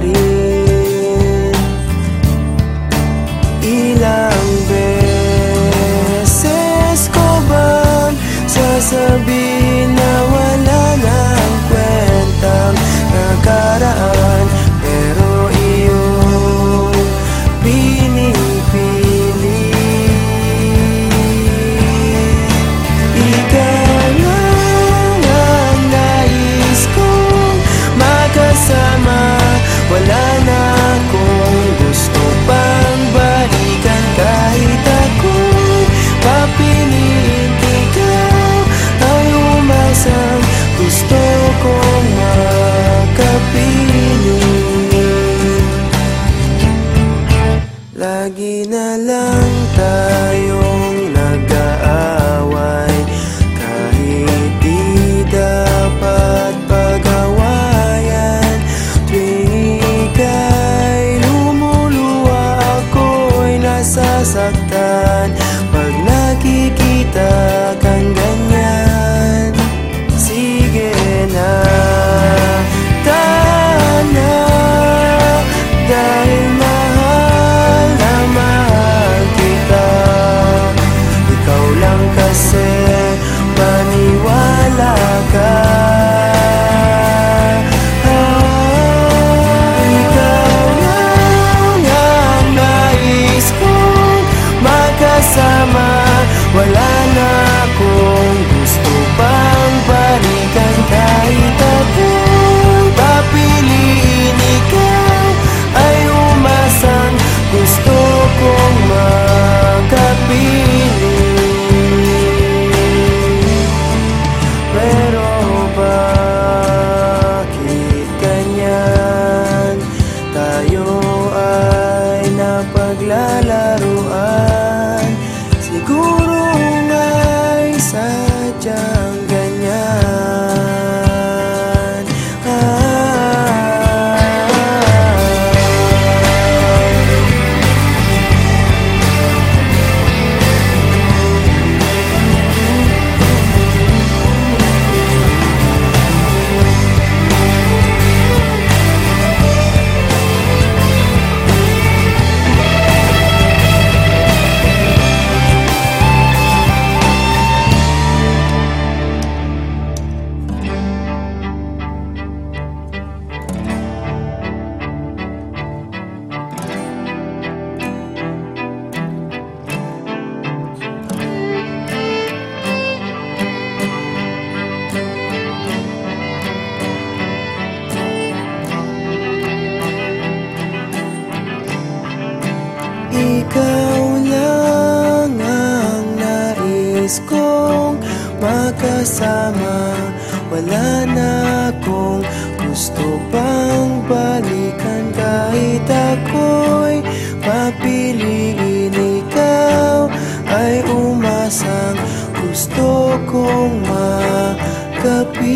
body kita nais kong makasama Wala na akong gusto pang balikan. Kahit ako'y papiliin ikaw Ay umasang gusto kong makapiling